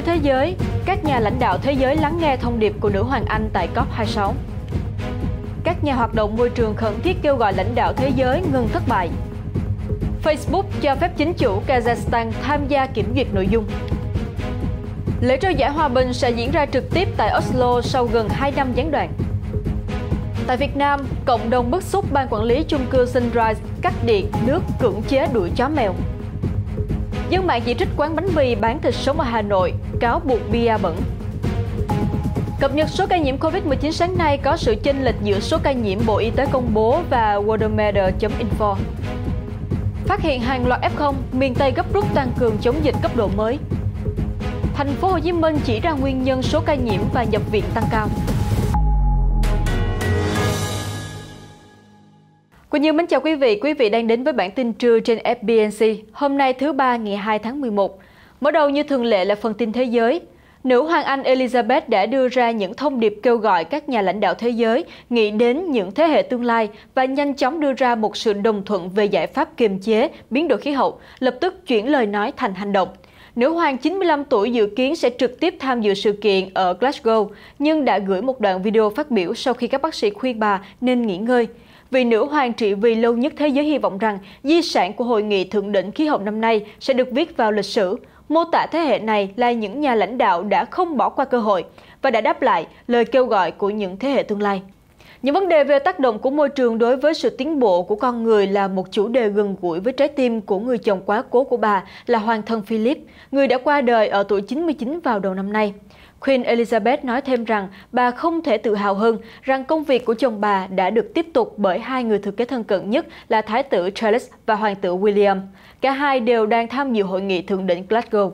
sinh thế giới, các nhà lãnh đạo thế giới lắng nghe thông điệp của nữ hoàng Anh tại COP26. Các nhà hoạt động môi trường khẩn thiết kêu gọi lãnh đạo thế giới ngừng thất bại. Facebook cho phép chính chủ Kazakhstan tham gia kiểm duyệt nội dung. Lễ trao giải hòa bình sẽ diễn ra trực tiếp tại Oslo sau gần 2 năm gián đoạn. Tại Việt Nam, cộng đồng bức xúc ban quản lý chung cư Sunrise cắt điện, nước, cưỡng chế đuổi chó mèo. Dân mạng chỉ trích quán bánh mì bán thịt sống ở Hà Nội, cáo buộc bia bẩn. Cập nhật số ca nhiễm Covid-19 sáng nay có sự chênh lệch giữa số ca nhiễm Bộ Y tế công bố và Worldometer.info. Phát hiện hàng loạt F0, miền Tây gấp rút tăng cường chống dịch cấp độ mới. Thành phố Hồ Chí Minh chỉ ra nguyên nhân số ca nhiễm và nhập viện tăng cao. Quỳnh Như mến chào quý vị, quý vị đang đến với bản tin trưa trên FBNC. Hôm nay thứ ba ngày 2 tháng 11. Mở đầu như thường lệ là phần tin thế giới. Nữ hoàng Anh Elizabeth đã đưa ra những thông điệp kêu gọi các nhà lãnh đạo thế giới nghĩ đến những thế hệ tương lai và nhanh chóng đưa ra một sự đồng thuận về giải pháp kiềm chế biến đổi khí hậu, lập tức chuyển lời nói thành hành động. Nữ hoàng 95 tuổi dự kiến sẽ trực tiếp tham dự sự kiện ở Glasgow, nhưng đã gửi một đoạn video phát biểu sau khi các bác sĩ khuyên bà nên nghỉ ngơi. Vị nữ hoàng trị vì lâu nhất thế giới hy vọng rằng di sản của Hội nghị Thượng đỉnh khí hậu năm nay sẽ được viết vào lịch sử, mô tả thế hệ này là những nhà lãnh đạo đã không bỏ qua cơ hội và đã đáp lại lời kêu gọi của những thế hệ tương lai. Những vấn đề về tác động của môi trường đối với sự tiến bộ của con người là một chủ đề gần gũi với trái tim của người chồng quá cố của bà là hoàng thân Philip, người đã qua đời ở tuổi 99 vào đầu năm nay. Queen Elizabeth nói thêm rằng bà không thể tự hào hơn rằng công việc của chồng bà đã được tiếp tục bởi hai người thừa kế thân cận nhất là Thái tử Charles và Hoàng tử William. Cả hai đều đang tham dự hội nghị thượng đỉnh Glasgow.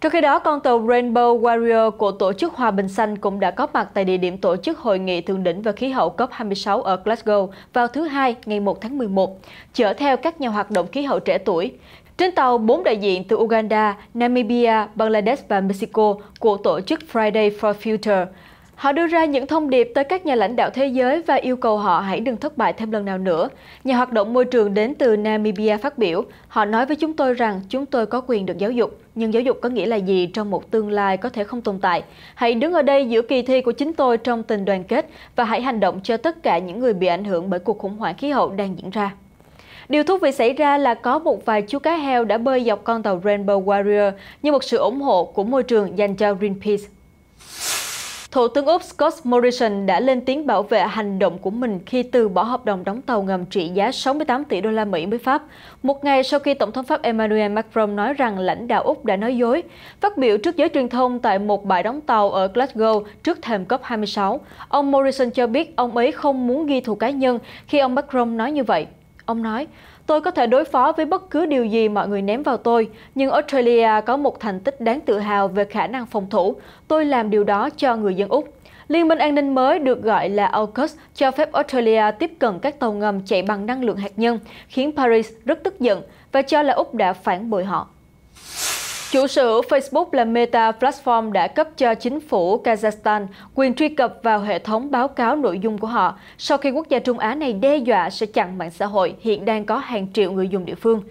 Trong khi đó, con tàu Rainbow Warrior của Tổ chức Hòa bình Xanh cũng đã có mặt tại địa điểm tổ chức Hội nghị Thượng đỉnh về khí hậu COP26 ở Glasgow vào thứ Hai, ngày 1 tháng 11, chở theo các nhà hoạt động khí hậu trẻ tuổi. Trên tàu, bốn đại diện từ Uganda, Namibia, Bangladesh và Mexico của tổ chức Friday for Future. Họ đưa ra những thông điệp tới các nhà lãnh đạo thế giới và yêu cầu họ hãy đừng thất bại thêm lần nào nữa. Nhà hoạt động môi trường đến từ Namibia phát biểu, họ nói với chúng tôi rằng chúng tôi có quyền được giáo dục, nhưng giáo dục có nghĩa là gì trong một tương lai có thể không tồn tại. Hãy đứng ở đây giữa kỳ thi của chính tôi trong tình đoàn kết và hãy hành động cho tất cả những người bị ảnh hưởng bởi cuộc khủng hoảng khí hậu đang diễn ra. Điều thú vị xảy ra là có một vài chú cá heo đã bơi dọc con tàu Rainbow Warrior như một sự ủng hộ của môi trường dành cho Greenpeace. Thủ tướng Úc Scott Morrison đã lên tiếng bảo vệ hành động của mình khi từ bỏ hợp đồng đóng tàu ngầm trị giá 68 tỷ đô la Mỹ với Pháp, một ngày sau khi Tổng thống Pháp Emmanuel Macron nói rằng lãnh đạo Úc đã nói dối. Phát biểu trước giới truyền thông tại một bãi đóng tàu ở Glasgow trước thềm COP26, ông Morrison cho biết ông ấy không muốn ghi thù cá nhân khi ông Macron nói như vậy. Ông nói, tôi có thể đối phó với bất cứ điều gì mọi người ném vào tôi, nhưng Australia có một thành tích đáng tự hào về khả năng phòng thủ. Tôi làm điều đó cho người dân Úc. Liên minh an ninh mới được gọi là AUKUS cho phép Australia tiếp cận các tàu ngầm chạy bằng năng lượng hạt nhân, khiến Paris rất tức giận và cho là Úc đã phản bội họ. Chủ sở Facebook là Meta Platform đã cấp cho chính phủ Kazakhstan quyền truy cập vào hệ thống báo cáo nội dung của họ sau khi quốc gia Trung Á này đe dọa sẽ chặn mạng xã hội, hiện đang có hàng triệu người dùng địa phương.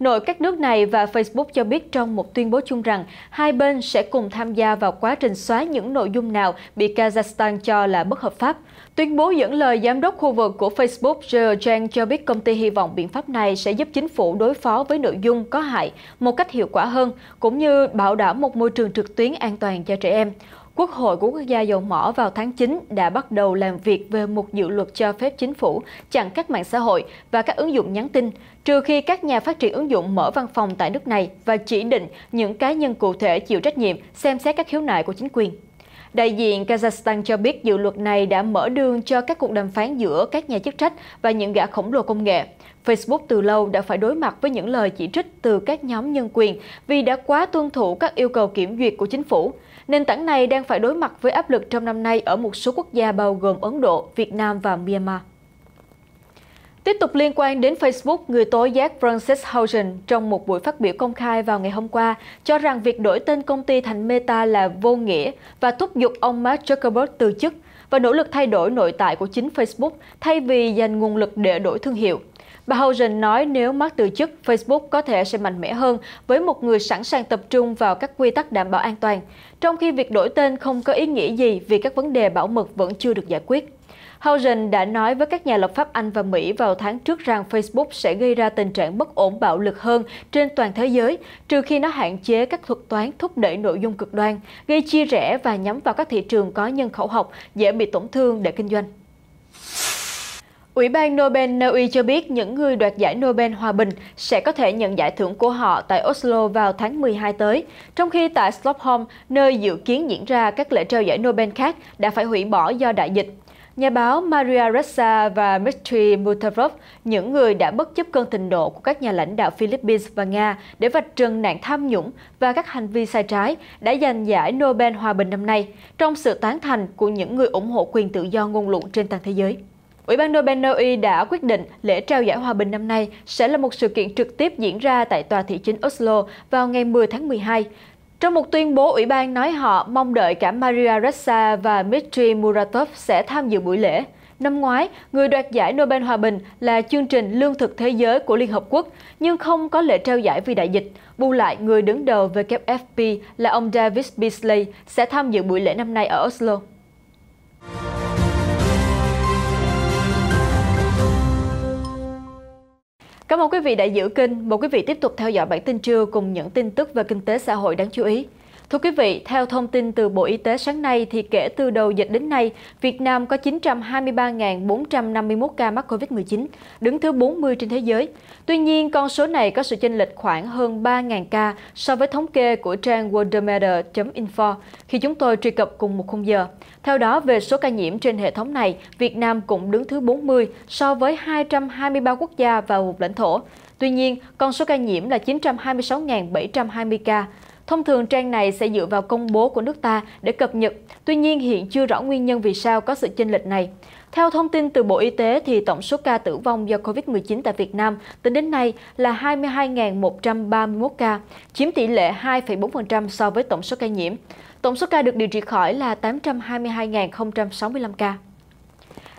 Nội các nước này và Facebook cho biết trong một tuyên bố chung rằng hai bên sẽ cùng tham gia vào quá trình xóa những nội dung nào bị Kazakhstan cho là bất hợp pháp. Tuyên bố dẫn lời giám đốc khu vực của Facebook Joe Zhang cho biết công ty hy vọng biện pháp này sẽ giúp chính phủ đối phó với nội dung có hại một cách hiệu quả hơn, cũng như bảo đảm một môi trường trực tuyến an toàn cho trẻ em. Quốc hội của quốc gia dầu mỏ vào tháng 9 đã bắt đầu làm việc về một dự luật cho phép chính phủ chặn các mạng xã hội và các ứng dụng nhắn tin, trừ khi các nhà phát triển ứng dụng mở văn phòng tại nước này và chỉ định những cá nhân cụ thể chịu trách nhiệm xem xét các khiếu nại của chính quyền. Đại diện Kazakhstan cho biết dự luật này đã mở đường cho các cuộc đàm phán giữa các nhà chức trách và những gã khổng lồ công nghệ. Facebook từ lâu đã phải đối mặt với những lời chỉ trích từ các nhóm nhân quyền vì đã quá tuân thủ các yêu cầu kiểm duyệt của chính phủ. Nền tảng này đang phải đối mặt với áp lực trong năm nay ở một số quốc gia bao gồm Ấn Độ, Việt Nam và Myanmar. Tiếp tục liên quan đến Facebook, người tố giác Francis Haugen trong một buổi phát biểu công khai vào ngày hôm qua cho rằng việc đổi tên công ty thành Meta là vô nghĩa và thúc giục ông Mark Zuckerberg từ chức và nỗ lực thay đổi nội tại của chính Facebook thay vì dành nguồn lực để đổi thương hiệu. Bà Hogan nói nếu Mark từ chức, Facebook có thể sẽ mạnh mẽ hơn với một người sẵn sàng tập trung vào các quy tắc đảm bảo an toàn, trong khi việc đổi tên không có ý nghĩa gì vì các vấn đề bảo mật vẫn chưa được giải quyết. Hogan đã nói với các nhà lập pháp Anh và Mỹ vào tháng trước rằng Facebook sẽ gây ra tình trạng bất ổn bạo lực hơn trên toàn thế giới, trừ khi nó hạn chế các thuật toán thúc đẩy nội dung cực đoan, gây chia rẽ và nhắm vào các thị trường có nhân khẩu học dễ bị tổn thương để kinh doanh. Ủy ban Nobel Na Uy cho biết những người đoạt giải Nobel Hòa bình sẽ có thể nhận giải thưởng của họ tại Oslo vào tháng 12 tới, trong khi tại Stockholm, nơi dự kiến diễn ra các lễ trao giải Nobel khác, đã phải hủy bỏ do đại dịch. Nhà báo Maria Ressa và Dmitry Mutarov, những người đã bất chấp cơn thịnh nộ của các nhà lãnh đạo Philippines và Nga để vạch trần nạn tham nhũng và các hành vi sai trái, đã giành giải Nobel Hòa bình năm nay trong sự tán thành của những người ủng hộ quyền tự do ngôn luận trên toàn thế giới. Ủy ban Nobel Na đã quyết định lễ trao giải hòa bình năm nay sẽ là một sự kiện trực tiếp diễn ra tại tòa thị chính Oslo vào ngày 10 tháng 12. Trong một tuyên bố, Ủy ban nói họ mong đợi cả Maria Ressa và Dmitry Muratov sẽ tham dự buổi lễ. Năm ngoái, người đoạt giải Nobel Hòa bình là chương trình Lương thực Thế giới của Liên Hợp Quốc, nhưng không có lễ trao giải vì đại dịch. Bù lại, người đứng đầu WFP là ông David Beasley sẽ tham dự buổi lễ năm nay ở Oslo. Cảm ơn quý vị đã giữ kênh. Mời quý vị tiếp tục theo dõi bản tin trưa cùng những tin tức về kinh tế xã hội đáng chú ý. Thưa quý vị, theo thông tin từ Bộ Y tế sáng nay thì kể từ đầu dịch đến nay, Việt Nam có 923.451 ca mắc COVID-19, đứng thứ 40 trên thế giới. Tuy nhiên, con số này có sự chênh lệch khoảng hơn 3.000 ca so với thống kê của trang worldometer.info khi chúng tôi truy cập cùng một khung giờ. Theo đó, về số ca nhiễm trên hệ thống này, Việt Nam cũng đứng thứ 40 so với 223 quốc gia và vùng lãnh thổ. Tuy nhiên, con số ca nhiễm là 926.720 ca. Thông thường trang này sẽ dựa vào công bố của nước ta để cập nhật, tuy nhiên hiện chưa rõ nguyên nhân vì sao có sự chênh lệch này. Theo thông tin từ Bộ Y tế thì tổng số ca tử vong do COVID-19 tại Việt Nam tính đến nay là 22.131 ca, chiếm tỷ lệ 2,4% so với tổng số ca nhiễm. Tổng số ca được điều trị khỏi là 822.065 ca.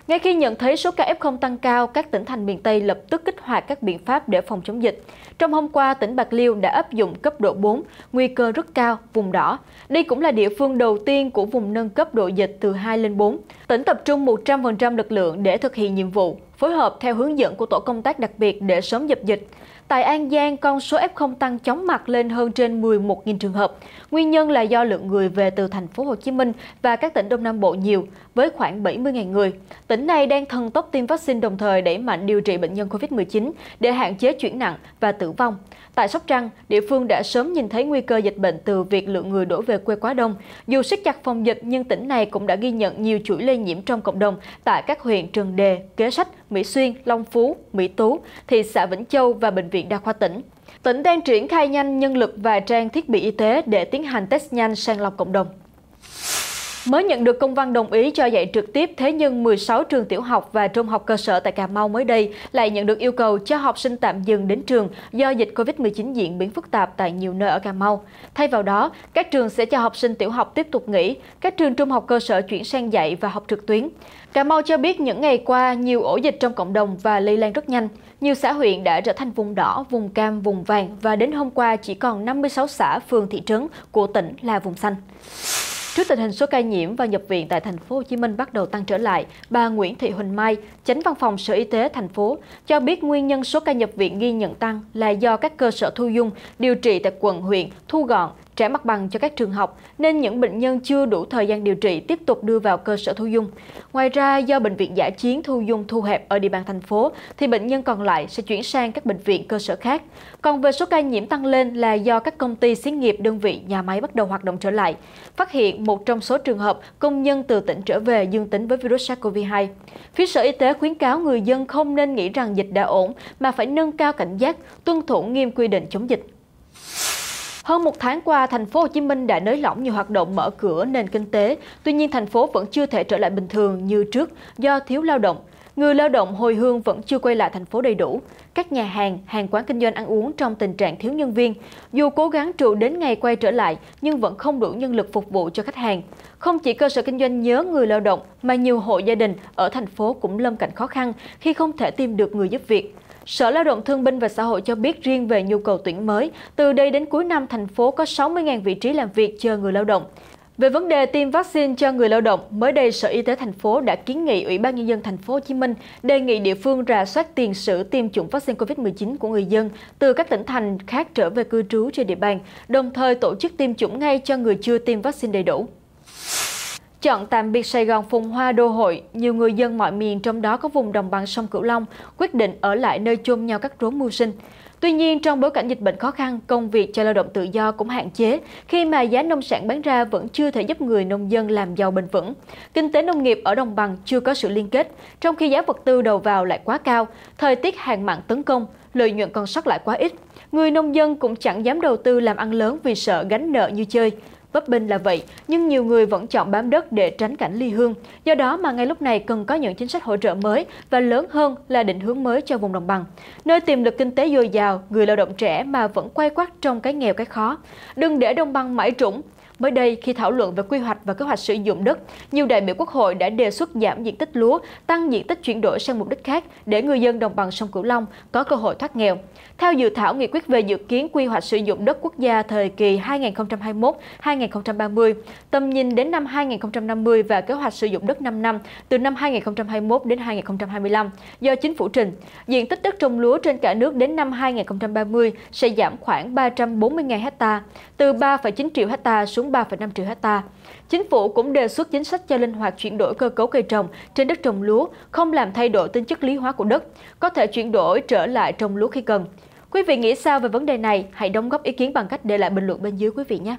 Ngay khi nhận thấy số ca F0 tăng cao, các tỉnh thành miền Tây lập tức kích hoạt các biện pháp để phòng chống dịch. Trong hôm qua, tỉnh Bạc Liêu đã áp dụng cấp độ 4, nguy cơ rất cao, vùng đỏ. Đây cũng là địa phương đầu tiên của vùng nâng cấp độ dịch từ 2 lên 4. Tỉnh tập trung 100% lực lượng để thực hiện nhiệm vụ, phối hợp theo hướng dẫn của tổ công tác đặc biệt để sớm dập dịch. Tại An Giang, con số F0 tăng chóng mặt lên hơn trên 11.000 trường hợp. Nguyên nhân là do lượng người về từ thành phố Hồ Chí Minh và các tỉnh Đông Nam Bộ nhiều, với khoảng 70.000 người. Tỉnh này đang thần tốc tiêm vaccine đồng thời đẩy mạnh điều trị bệnh nhân COVID-19 để hạn chế chuyển nặng và tử vong. Tại Sóc Trăng, địa phương đã sớm nhìn thấy nguy cơ dịch bệnh từ việc lượng người đổ về quê quá đông. Dù siết chặt phòng dịch nhưng tỉnh này cũng đã ghi nhận nhiều chuỗi lây nhiễm trong cộng đồng tại các huyện Trần Đề, Kế Sách, Mỹ Xuyên, Long Phú, Mỹ Tú, thị xã Vĩnh Châu và Bệnh viện Đa khoa tỉnh. Tỉnh đang triển khai nhanh nhân lực và trang thiết bị y tế để tiến hành test nhanh sàng lọc cộng đồng. Mới nhận được công văn đồng ý cho dạy trực tiếp, thế nhưng 16 trường tiểu học và trung học cơ sở tại Cà Mau mới đây lại nhận được yêu cầu cho học sinh tạm dừng đến trường do dịch Covid-19 diễn biến phức tạp tại nhiều nơi ở Cà Mau. Thay vào đó, các trường sẽ cho học sinh tiểu học tiếp tục nghỉ, các trường trung học cơ sở chuyển sang dạy và học trực tuyến. Cà Mau cho biết những ngày qua, nhiều ổ dịch trong cộng đồng và lây lan rất nhanh. Nhiều xã huyện đã trở thành vùng đỏ, vùng cam, vùng vàng và đến hôm qua chỉ còn 56 xã, phường, thị trấn của tỉnh là vùng xanh. Trước tình hình số ca nhiễm và nhập viện tại thành phố Hồ Chí Minh bắt đầu tăng trở lại, bà Nguyễn Thị Huỳnh Mai, Chánh Văn phòng Sở Y tế thành phố cho biết nguyên nhân số ca nhập viện ghi nhận tăng là do các cơ sở thu dung điều trị tại quận huyện thu gọn trả mặt bằng cho các trường học nên những bệnh nhân chưa đủ thời gian điều trị tiếp tục đưa vào cơ sở thu dung. Ngoài ra, do bệnh viện giả chiến thu dung thu hẹp ở địa bàn thành phố, thì bệnh nhân còn lại sẽ chuyển sang các bệnh viện cơ sở khác. Còn về số ca nhiễm tăng lên là do các công ty xí nghiệp đơn vị nhà máy bắt đầu hoạt động trở lại. Phát hiện một trong số trường hợp công nhân từ tỉnh trở về dương tính với virus SARS-CoV-2. Phía Sở Y tế khuyến cáo người dân không nên nghĩ rằng dịch đã ổn mà phải nâng cao cảnh giác, tuân thủ nghiêm quy định chống dịch. Hơn một tháng qua, thành phố Hồ Chí Minh đã nới lỏng nhiều hoạt động mở cửa nền kinh tế, tuy nhiên thành phố vẫn chưa thể trở lại bình thường như trước do thiếu lao động. Người lao động hồi hương vẫn chưa quay lại thành phố đầy đủ. Các nhà hàng, hàng quán kinh doanh ăn uống trong tình trạng thiếu nhân viên. Dù cố gắng trụ đến ngày quay trở lại, nhưng vẫn không đủ nhân lực phục vụ cho khách hàng. Không chỉ cơ sở kinh doanh nhớ người lao động, mà nhiều hộ gia đình ở thành phố cũng lâm cảnh khó khăn khi không thể tìm được người giúp việc. Sở Lao động Thương binh và Xã hội cho biết riêng về nhu cầu tuyển mới, từ đây đến cuối năm thành phố có 60.000 vị trí làm việc chờ người lao động. Về vấn đề tiêm vaccine cho người lao động, mới đây Sở Y tế thành phố đã kiến nghị Ủy ban nhân dân thành phố Hồ Chí Minh đề nghị địa phương rà soát tiền sử tiêm chủng vaccine COVID-19 của người dân từ các tỉnh thành khác trở về cư trú trên địa bàn, đồng thời tổ chức tiêm chủng ngay cho người chưa tiêm vaccine đầy đủ. Chọn tạm biệt Sài Gòn phùng hoa đô hội, nhiều người dân mọi miền trong đó có vùng đồng bằng sông Cửu Long quyết định ở lại nơi chôn nhau các rốn mưu sinh. Tuy nhiên, trong bối cảnh dịch bệnh khó khăn, công việc cho lao động tự do cũng hạn chế khi mà giá nông sản bán ra vẫn chưa thể giúp người nông dân làm giàu bền vững. Kinh tế nông nghiệp ở đồng bằng chưa có sự liên kết, trong khi giá vật tư đầu vào lại quá cao, thời tiết hạn mặn tấn công, lợi nhuận còn sót lại quá ít. Người nông dân cũng chẳng dám đầu tư làm ăn lớn vì sợ gánh nợ như chơi. Bấp bênh là vậy, nhưng nhiều người vẫn chọn bám đất để tránh cảnh ly hương. Do đó mà ngay lúc này cần có những chính sách hỗ trợ mới và lớn hơn là định hướng mới cho vùng đồng bằng. Nơi tiềm lực kinh tế dồi dào, người lao động trẻ mà vẫn quay quắt trong cái nghèo cái khó. Đừng để đồng bằng mãi trũng, Mới đây, khi thảo luận về quy hoạch và kế hoạch sử dụng đất, nhiều đại biểu Quốc hội đã đề xuất giảm diện tích lúa, tăng diện tích chuyển đổi sang mục đích khác để người dân đồng bằng sông Cửu Long có cơ hội thoát nghèo. Theo dự thảo nghị quyết về dự kiến quy hoạch sử dụng đất quốc gia thời kỳ 2021-2030, tầm nhìn đến năm 2050 và kế hoạch sử dụng đất 5 năm từ năm 2021 đến 2025 do chính phủ trình, diện tích đất trồng lúa trên cả nước đến năm 2030 sẽ giảm khoảng 340.000 ha, từ 3,9 triệu ha xuống 3,5 triệu hecta. Chính phủ cũng đề xuất chính sách cho linh hoạt chuyển đổi cơ cấu cây trồng trên đất trồng lúa, không làm thay đổi tính chất lý hóa của đất, có thể chuyển đổi trở lại trồng lúa khi cần. Quý vị nghĩ sao về vấn đề này? Hãy đóng góp ý kiến bằng cách để lại bình luận bên dưới quý vị nhé.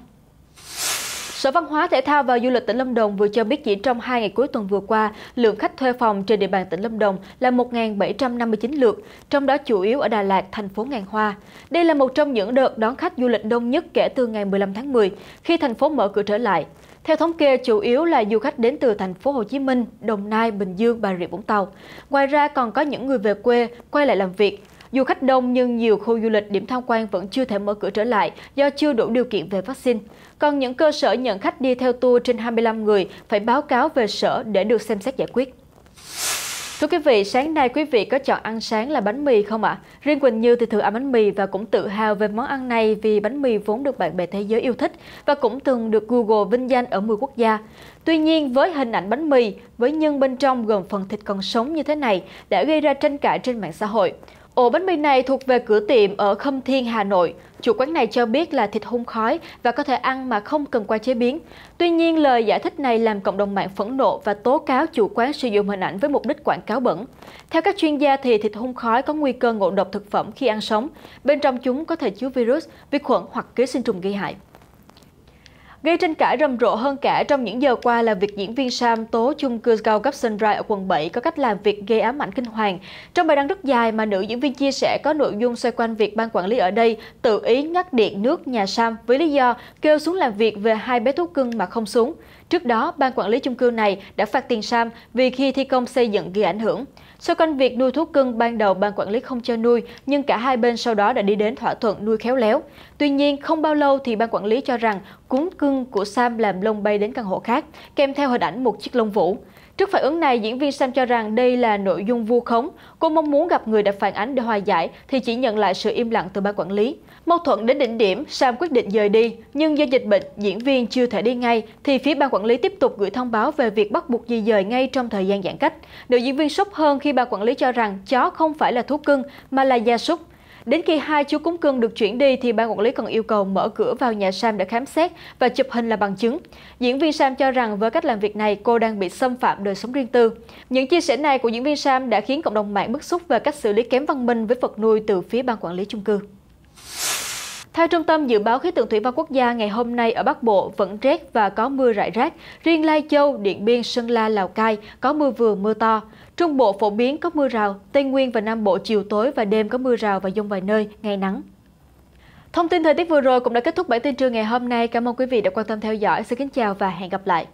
Sở Văn hóa Thể thao và Du lịch tỉnh Lâm Đồng vừa cho biết chỉ trong hai ngày cuối tuần vừa qua, lượng khách thuê phòng trên địa bàn tỉnh Lâm Đồng là 1.759 lượt, trong đó chủ yếu ở Đà Lạt, thành phố Ngàn Hoa. Đây là một trong những đợt đón khách du lịch đông nhất kể từ ngày 15 tháng 10, khi thành phố mở cửa trở lại. Theo thống kê, chủ yếu là du khách đến từ thành phố Hồ Chí Minh, Đồng Nai, Bình Dương, Bà Rịa Vũng Tàu. Ngoài ra còn có những người về quê, quay lại làm việc. Du khách đông nhưng nhiều khu du lịch điểm tham quan vẫn chưa thể mở cửa trở lại do chưa đủ điều kiện về vaccine. Còn những cơ sở nhận khách đi theo tour trên 25 người phải báo cáo về sở để được xem xét giải quyết. Thưa quý vị, sáng nay quý vị có chọn ăn sáng là bánh mì không ạ? À? Riêng Quỳnh Như thì thường ăn bánh mì và cũng tự hào về món ăn này vì bánh mì vốn được bạn bè thế giới yêu thích và cũng từng được Google vinh danh ở 10 quốc gia. Tuy nhiên, với hình ảnh bánh mì, với nhân bên trong gồm phần thịt còn sống như thế này đã gây ra tranh cãi trên mạng xã hội. Ổ bánh mì này thuộc về cửa tiệm ở Khâm Thiên, Hà Nội. Chủ quán này cho biết là thịt hung khói và có thể ăn mà không cần qua chế biến. Tuy nhiên, lời giải thích này làm cộng đồng mạng phẫn nộ và tố cáo chủ quán sử dụng hình ảnh với mục đích quảng cáo bẩn. Theo các chuyên gia thì thịt hung khói có nguy cơ ngộ độc thực phẩm khi ăn sống. Bên trong chúng có thể chứa virus, vi khuẩn hoặc ký sinh trùng gây hại. Gây tranh cãi rầm rộ hơn cả trong những giờ qua là việc diễn viên Sam tố chung cư cao cấp Sunrise ở quận 7 có cách làm việc gây ám ảnh kinh hoàng. Trong bài đăng rất dài mà nữ diễn viên chia sẻ có nội dung xoay quanh việc ban quản lý ở đây tự ý ngắt điện nước nhà Sam với lý do kêu xuống làm việc về hai bé thú cưng mà không xuống. Trước đó, ban quản lý chung cư này đã phạt tiền Sam vì khi thi công xây dựng gây ảnh hưởng. Sau quanh việc nuôi thú cưng, ban đầu ban quản lý không cho nuôi, nhưng cả hai bên sau đó đã đi đến thỏa thuận nuôi khéo léo. Tuy nhiên, không bao lâu thì ban quản lý cho rằng cuốn cưng của Sam làm lông bay đến căn hộ khác, kèm theo hình ảnh một chiếc lông vũ. Trước phản ứng này, diễn viên Sam cho rằng đây là nội dung vu khống. Cô mong muốn gặp người đã phản ánh để hòa giải thì chỉ nhận lại sự im lặng từ ban quản lý. Mâu thuẫn đến đỉnh điểm, Sam quyết định rời đi, nhưng do dịch bệnh, diễn viên chưa thể đi ngay, thì phía ban quản lý tiếp tục gửi thông báo về việc bắt buộc di dời ngay trong thời gian giãn cách. Nữ diễn viên sốc hơn khi ban quản lý cho rằng chó không phải là thú cưng mà là gia súc. Đến khi hai chú cúng cưng được chuyển đi thì ban quản lý còn yêu cầu mở cửa vào nhà Sam để khám xét và chụp hình là bằng chứng. Diễn viên Sam cho rằng với cách làm việc này, cô đang bị xâm phạm đời sống riêng tư. Những chia sẻ này của diễn viên Sam đã khiến cộng đồng mạng bức xúc về cách xử lý kém văn minh với vật nuôi từ phía ban quản lý chung cư. Theo Trung tâm Dự báo Khí tượng Thủy văn Quốc gia, ngày hôm nay ở Bắc Bộ vẫn rét và có mưa rải rác. Riêng Lai Châu, Điện Biên, Sơn La, Lào Cai có mưa vừa mưa to. Trung Bộ phổ biến có mưa rào, Tây Nguyên và Nam Bộ chiều tối và đêm có mưa rào và dông vài nơi, ngày nắng. Thông tin thời tiết vừa rồi cũng đã kết thúc bản tin trưa ngày hôm nay. Cảm ơn quý vị đã quan tâm theo dõi. Xin kính chào và hẹn gặp lại.